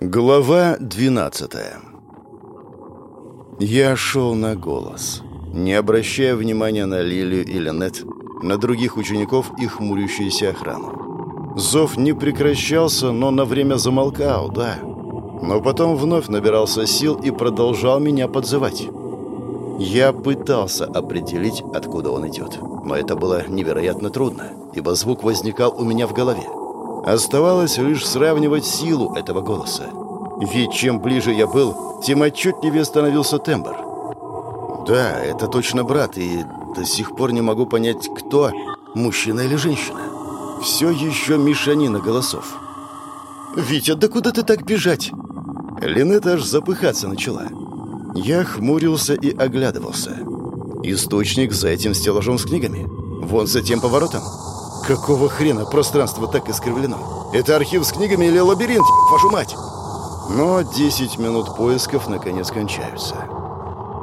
Глава 12 Я шел на голос, не обращая внимания на Лилию или Нет, на других учеников и хмурящуюся охрану. Зов не прекращался, но на время замолкал, да. Но потом вновь набирался сил и продолжал меня подзывать. Я пытался определить, откуда он идет, но это было невероятно трудно, ибо звук возникал у меня в голове. Оставалось лишь сравнивать силу этого голоса. Ведь чем ближе я был, тем отчетливее становился тембр. Да, это точно брат, и до сих пор не могу понять, кто, мужчина или женщина. Все еще мешанина голосов. «Витя, да куда ты так бежать?» Линета аж запыхаться начала. Я хмурился и оглядывался. Источник за этим стеллажом с книгами. Вон за тем поворотом. Какого хрена пространство так искривлено? Это архив с книгами или лабиринт, вашу мать? Но 10 минут поисков наконец кончаются.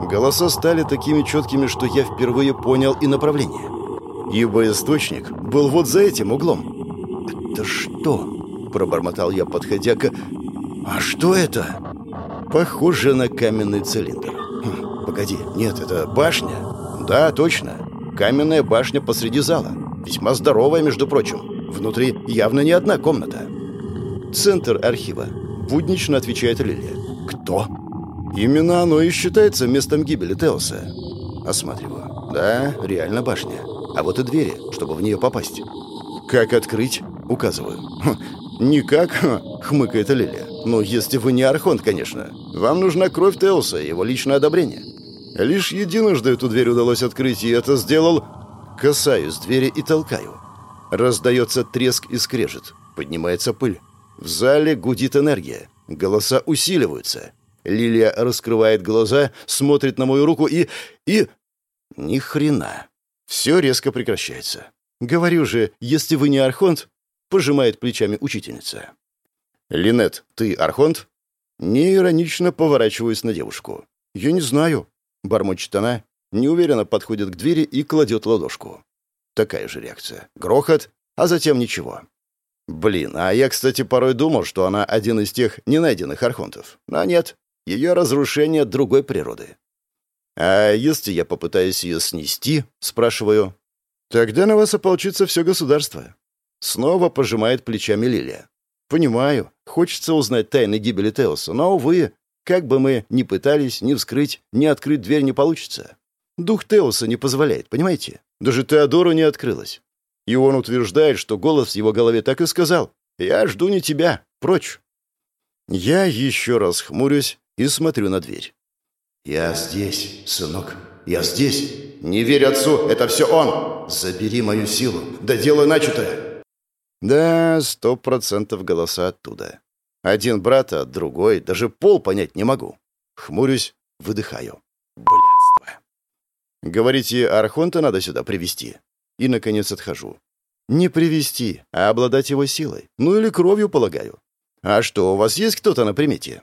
Голоса стали такими четкими, что я впервые понял и направление. Ибо источник был вот за этим углом. «Это что?» – пробормотал я, подходя к... «А что это?» «Похоже на каменный цилиндр». Хм, «Погоди, нет, это башня?» «Да, точно. Каменная башня посреди зала. Весьма здоровая, между прочим. Внутри явно не одна комната. Центр архива. Буднично отвечает Лилия. Кто? Именно оно и считается местом гибели Теоса. Осматриваю. Да, реально башня. А вот и двери, чтобы в нее попасть. Как открыть? Указываю. Хм, «Никак», — хмыкает Лилия. «Ну, если вы не Архонт, конечно. Вам нужна кровь Теоса, его личное одобрение». Лишь единожды эту дверь удалось открыть, и это сделал Касаюсь двери и толкаю. Раздается треск и скрежет. Поднимается пыль. В зале гудит энергия. Голоса усиливаются. Лилия раскрывает глаза, смотрит на мою руку и... и... Ни хрена. Все резко прекращается. Говорю же, если вы не архонт, пожимает плечами учительница. Линет, ты архонт? Неиронично поворачиваюсь на девушку. Я не знаю, бормочет она неуверенно подходит к двери и кладет ладошку. Такая же реакция. Грохот, а затем ничего. Блин, а я, кстати, порой думал, что она один из тех ненайденных архонтов. Но нет, ее разрушение другой природы. А если я попытаюсь ее снести, спрашиваю, тогда на вас ополчится все государство. Снова пожимает плечами Лилия. Понимаю, хочется узнать тайны гибели Теоса, но, увы, как бы мы ни пытались, ни вскрыть, ни открыть дверь не получится. Дух Теоса не позволяет, понимаете? Даже Теодору не открылось. И он утверждает, что голос в его голове так и сказал. «Я жду не тебя. Прочь». Я еще раз хмурюсь и смотрю на дверь. «Я здесь, сынок. Я здесь. Не верь отцу, это все он. Забери мою силу. Да делай начатое». Да, сто процентов голоса оттуда. Один брат, а другой. Даже пол понять не могу. Хмурюсь, выдыхаю. Говорите, Архонта надо сюда привести. И, наконец, отхожу. Не привести, а обладать его силой. Ну или кровью, полагаю. А что, у вас есть кто-то на примете?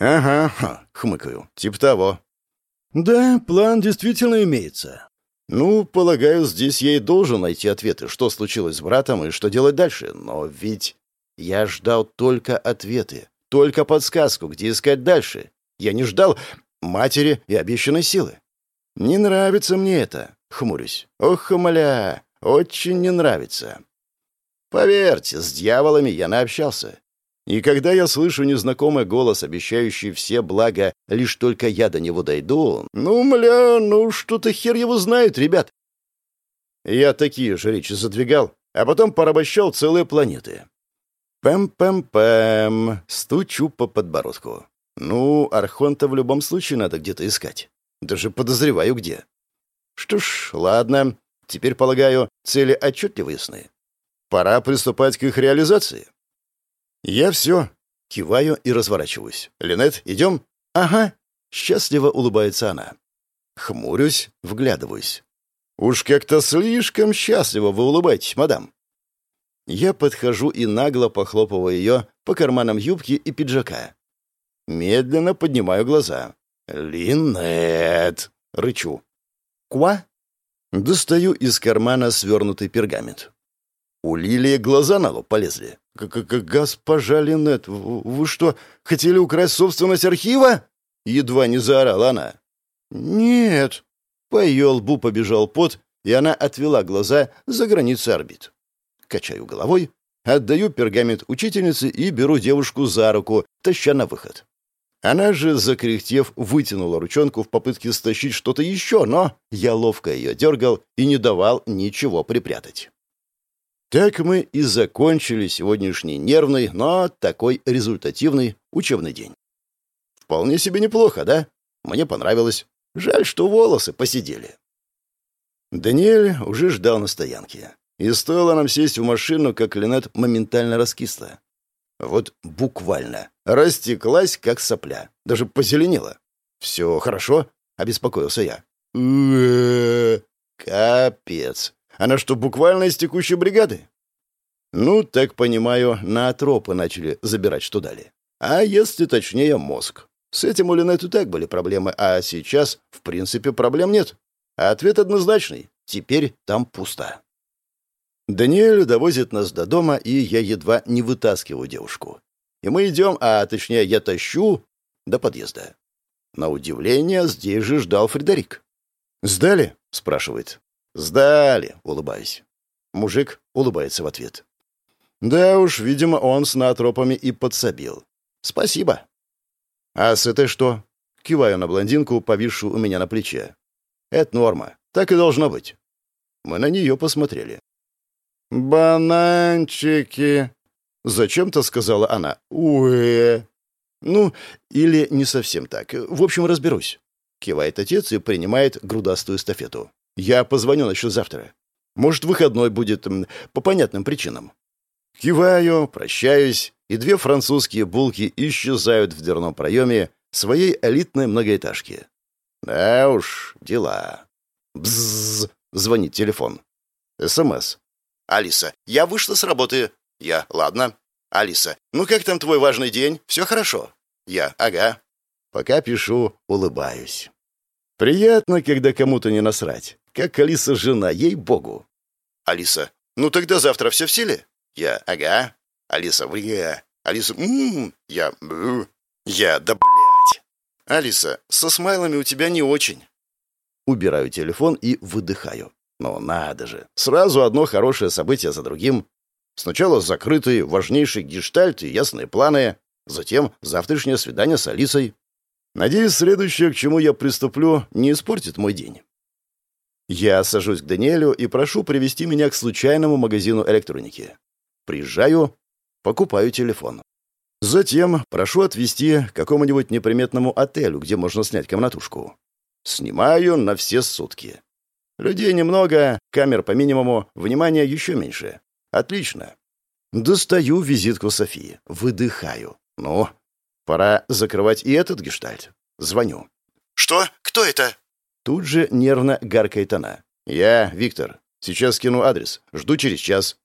Ага, ха, хмыкаю. Тип того. Да, план действительно имеется. Ну, полагаю, здесь я и должен найти ответы, что случилось с братом и что делать дальше. Но ведь я ждал только ответы, только подсказку, где искать дальше. Я не ждал матери и обещанной силы. «Не нравится мне это», — хмурюсь. «Ох, умоля, очень не нравится». Поверьте, с дьяволами я наобщался. И когда я слышу незнакомый голос, обещающий все блага, лишь только я до него дойду, ну, мля, ну что-то хер его знает, ребят. Я такие же речи задвигал, а потом порабощал целые планеты. Пэм-пэм-пэм, стучу по подбородку. Ну, Архонта в любом случае надо где-то искать. Даже подозреваю, где. Что ж, ладно. Теперь, полагаю, цели отчетливо ясны. Пора приступать к их реализации. Я все. Киваю и разворачиваюсь. Линет, идем? Ага. Счастливо улыбается она. Хмурюсь, вглядываюсь. Уж как-то слишком счастливо вы улыбаетесь, мадам. Я подхожу и нагло похлопываю ее по карманам юбки и пиджака. Медленно поднимаю глаза. «Линет!» — рычу. «Ква?» Достаю из кармана свернутый пергамент. У Лилии глаза на лоб полезли. «Госпожа Линет, вы что, хотели украсть собственность архива?» Едва не заорала она. «Нет». По ее лбу побежал пот, и она отвела глаза за границы орбит. Качаю головой, отдаю пергамент учительнице и беру девушку за руку, таща на выход. Она же, закряхтев, вытянула ручонку в попытке стащить что-то еще, но я ловко ее дергал и не давал ничего припрятать. Так мы и закончили сегодняшний нервный, но такой результативный учебный день. Вполне себе неплохо, да? Мне понравилось. Жаль, что волосы посидели. Даниэль уже ждал на стоянке. И стоило нам сесть в машину, как Линет моментально раскисла. Вот буквально. Растеклась, как сопля. Даже позеленела. «Все хорошо?» — обеспокоился я. Капец. Она что, буквально из текущей бригады? Ну, так понимаю, на тропы начали забирать, что дали. А если точнее, мозг. С этим у Линет так были проблемы, а сейчас, в принципе, проблем нет. Ответ однозначный. Теперь там пусто. Даниэль довозит нас до дома, и я едва не вытаскиваю девушку. И мы идем, а точнее я тащу до подъезда. На удивление, здесь же ждал Фредерик. «Сдали?» — спрашивает. «Сдали», — улыбаюсь. Мужик улыбается в ответ. Да уж, видимо, он с натропами и подсобил. Спасибо. А с этой что? Киваю на блондинку, повисшую у меня на плече. Это норма. Так и должно быть. Мы на нее посмотрели. «Бананчики!» — зачем-то сказала она. «Уэ!» «Ну, или не совсем так. В общем, разберусь». Кивает отец и принимает грудастую эстафету. «Я позвоню насчет завтра. Может, выходной будет по понятным причинам». Киваю, прощаюсь, и две французские булки исчезают в дверном проеме своей элитной многоэтажки. Да уж, дела. Бззз, звонит телефон. СМС. Алиса, я вышла с работы. Я, ладно. Алиса, ну как там твой важный день? Все хорошо? Я, ага. Пока пишу, улыбаюсь. Приятно, когда кому-то не насрать. Как Алиса жена, ей-богу. Алиса, ну тогда завтра все в силе? Я, ага. Алиса, вы, Алиса, ммм, я, бу. Я, да блять. Алиса, со смайлами у тебя не очень. Убираю телефон и выдыхаю. Ну надо же, сразу одно хорошее событие за другим. Сначала важнейший гештальт и ясные планы, затем завтрашнее свидание с Алисой. Надеюсь, следующее, к чему я приступлю, не испортит мой день. Я сажусь к Даниэлю и прошу привести меня к случайному магазину электроники. Приезжаю, покупаю телефон. Затем прошу отвезти к какому-нибудь неприметному отелю, где можно снять комнатушку. Снимаю на все сутки. Людей немного, камер по минимуму, внимания еще меньше. Отлично. Достаю визитку Софии. Выдыхаю. Ну, пора закрывать и этот гештальт. Звоню. «Что? Кто это?» Тут же нервно гаркает она. «Я, Виктор. Сейчас скину адрес. Жду через час».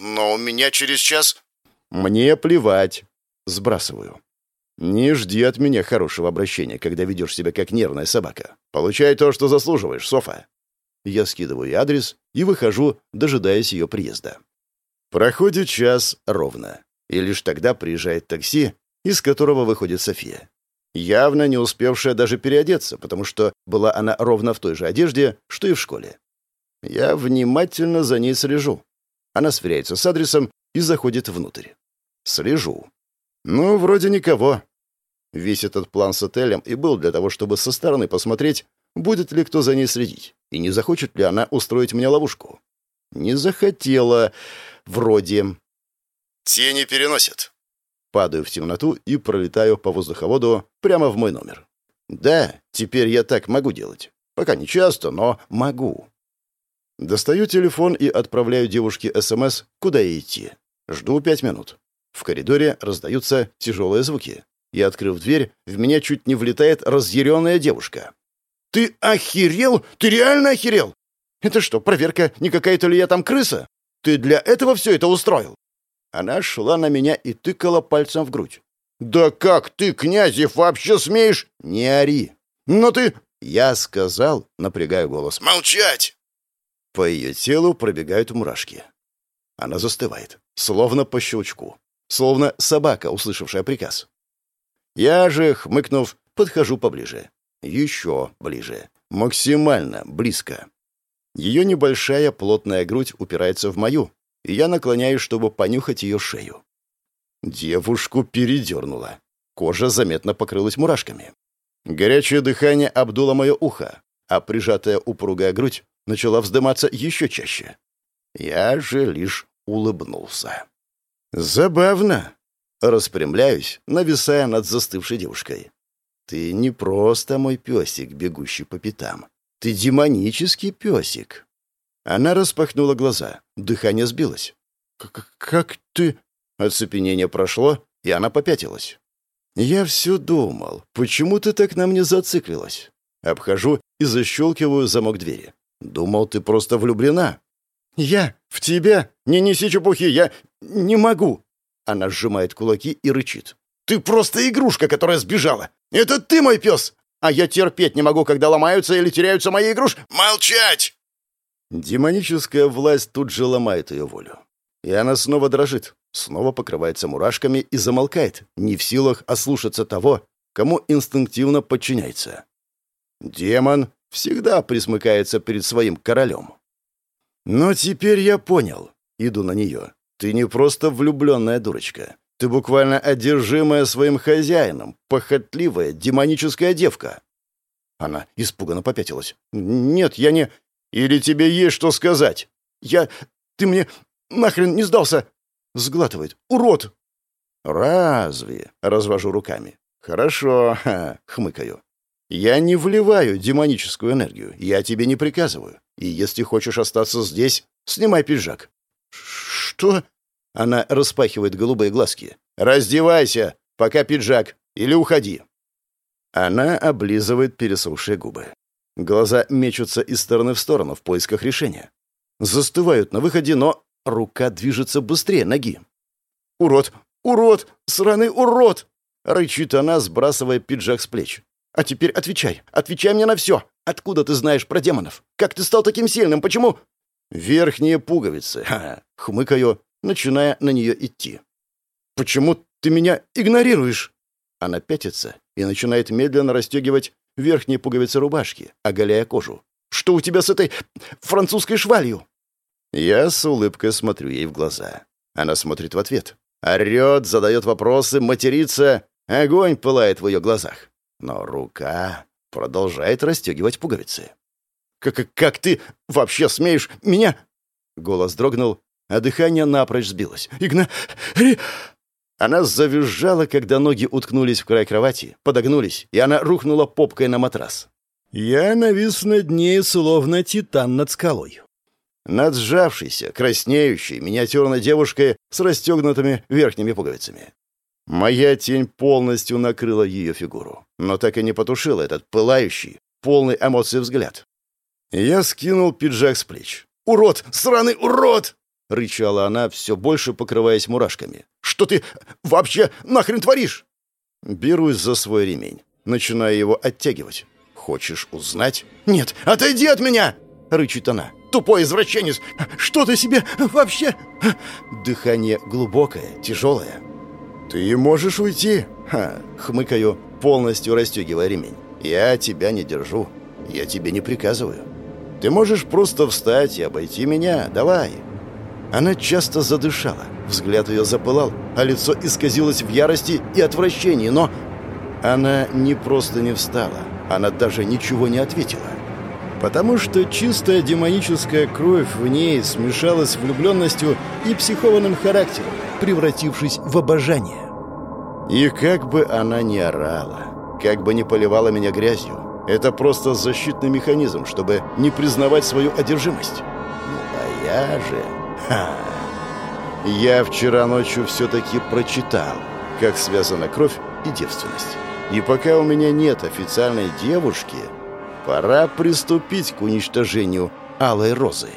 «Но у меня через час...» «Мне плевать». Сбрасываю. «Не жди от меня хорошего обращения, когда ведешь себя как нервная собака. Получай то, что заслуживаешь, Софа». Я скидываю адрес и выхожу, дожидаясь ее приезда. Проходит час ровно, и лишь тогда приезжает такси, из которого выходит София. Явно не успевшая даже переодеться, потому что была она ровно в той же одежде, что и в школе. Я внимательно за ней слежу. Она сверяется с адресом и заходит внутрь. Слежу. Ну, вроде никого. Весь этот план с отелем и был для того, чтобы со стороны посмотреть, будет ли кто за ней следить, и не захочет ли она устроить мне ловушку. Не захотела, вроде. Тени переносят. Падаю в темноту и пролетаю по воздуховоду прямо в мой номер. Да, теперь я так могу делать. Пока не часто, но могу. Достаю телефон и отправляю девушке СМС, куда ей идти. Жду пять минут. В коридоре раздаются тяжелые звуки. И, открыв дверь, в меня чуть не влетает разъяренная девушка. «Ты охерел? Ты реально охерел? Это что, проверка, не какая-то ли я там крыса? Ты для этого все это устроил?» Она шла на меня и тыкала пальцем в грудь. «Да как ты, Князев, вообще смеешь?» «Не ори!» «Но ты...» Я сказал, напрягая голос. «Молчать!» По ее телу пробегают мурашки. Она застывает. словно по щелчку, словно собака, услышавшая приказ. Я же, хмыкнув, подхожу поближе. Еще ближе. Максимально близко. Ее небольшая плотная грудь упирается в мою, и я наклоняюсь, чтобы понюхать ее шею. Девушку передернула. Кожа заметно покрылась мурашками. Горячее дыхание обдуло мое ухо, а прижатая упругая грудь начала вздыматься еще чаще. Я же лишь улыбнулся. «Забавно!» Распрямляюсь, нависая над застывшей девушкой. «Ты не просто мой песик, бегущий по пятам. Ты демонический песик!» Она распахнула глаза, дыхание сбилось. «Как ты...» Оцепенение прошло, и она попятилась. «Я все думал, почему ты так на мне зациклилась?» Обхожу и защелкиваю замок двери. «Думал, ты просто влюблена». «Я? В тебя? Не неси чепухи, я не могу!» Она сжимает кулаки и рычит. «Ты просто игрушка, которая сбежала! Это ты мой пес! А я терпеть не могу, когда ломаются или теряются мои игрушки! Молчать!» Демоническая власть тут же ломает ее волю. И она снова дрожит, снова покрывается мурашками и замолкает, не в силах ослушаться того, кому инстинктивно подчиняется. Демон всегда присмыкается перед своим королем. Но теперь я понял. Иду на нее. Ты не просто влюбленная дурочка. Ты буквально одержимая своим хозяином, похотливая, демоническая девка. Она испуганно попятилась. «Нет, я не... Или тебе есть что сказать? Я... Ты мне нахрен не сдался!» Сглатывает. «Урод!» «Разве?» — развожу руками. «Хорошо», — хмыкаю. «Я не вливаю демоническую энергию. Я тебе не приказываю. И если хочешь остаться здесь, снимай пиджак». «Что?» Она распахивает голубые глазки. «Раздевайся, пока пиджак, или уходи». Она облизывает пересохшие губы. Глаза мечутся из стороны в сторону в поисках решения. Застывают на выходе, но рука движется быстрее ноги. «Урод! Урод! Сраный урод!» Рычит она, сбрасывая пиджак с плеч. «А теперь отвечай. Отвечай мне на все. Откуда ты знаешь про демонов? Как ты стал таким сильным? Почему?» «Верхние пуговицы!» Хмыкаю, начиная на нее идти. «Почему ты меня игнорируешь?» Она пятится и начинает медленно расстегивать верхние пуговицы рубашки, оголяя кожу. «Что у тебя с этой французской швалью?» Я с улыбкой смотрю ей в глаза. Она смотрит в ответ. Орет, задает вопросы, матерится. Огонь пылает в ее глазах. Но рука продолжает расстегивать пуговицы. «Как, как ты вообще смеешь меня?» Голос дрогнул, а дыхание напрочь сбилось. «Игна... Она завизжала, когда ноги уткнулись в край кровати, подогнулись, и она рухнула попкой на матрас. Я навис над ней, словно титан над скалой. Над сжавшейся, краснеющей, миниатюрной девушкой с расстегнутыми верхними пуговицами. Моя тень полностью накрыла ее фигуру, но так и не потушила этот пылающий, полный эмоций взгляд. Я скинул пиджак с плеч. «Урод! Сраный урод!» — рычала она, все больше покрываясь мурашками. «Что ты вообще нахрен творишь?» Берусь за свой ремень, начинаю его оттягивать. «Хочешь узнать?» «Нет, отойди от меня!» — рычит она. «Тупой извращенец! Что ты себе вообще...» Дыхание глубокое, тяжелое. «Ты можешь уйти?» Ха, хмыкаю, полностью расстегивая ремень. «Я тебя не держу. Я тебе не приказываю. Ты можешь просто встать и обойти меня. Давай!» Она часто задышала, взгляд ее запылал, а лицо исказилось в ярости и отвращении, но она не просто не встала, она даже ничего не ответила. Потому что чистая демоническая кровь в ней смешалась с влюбленностью и психованным характером, превратившись в обожание. И как бы она ни орала, как бы ни поливала меня грязью, это просто защитный механизм, чтобы не признавать свою одержимость. Ну а я же... Ха! Я вчера ночью все-таки прочитал, как связана кровь и девственность. И пока у меня нет официальной девушки, пора приступить к уничтожению Алой Розы.